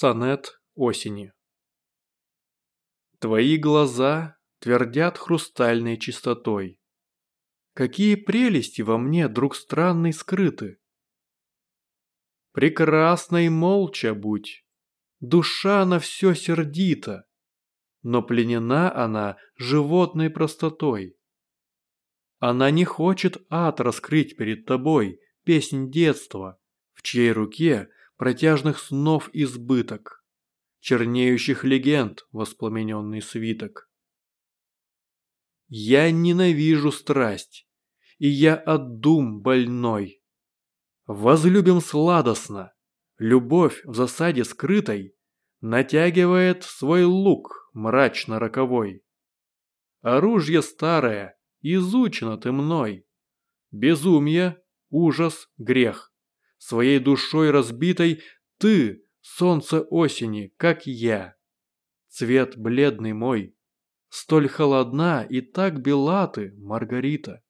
Сонет осени Твои глаза твердят хрустальной чистотой. Какие прелести во мне, друг странный, скрыты. Прекрасной молча будь, душа на все сердита, но пленена она животной простотой. Она не хочет ад раскрыть перед тобой, песнь детства, в чьей руке протяжных снов избыток, чернеющих легенд воспламененный свиток. Я ненавижу страсть, и я от дум больной. Возлюбим сладостно, любовь в засаде скрытой натягивает свой лук мрачно-роковой. Оружие старое, изучено ты мной. Безумие, ужас, грех своей душой разбитой, ты, солнце осени, как я. Цвет бледный мой, столь холодна и так бела ты, Маргарита.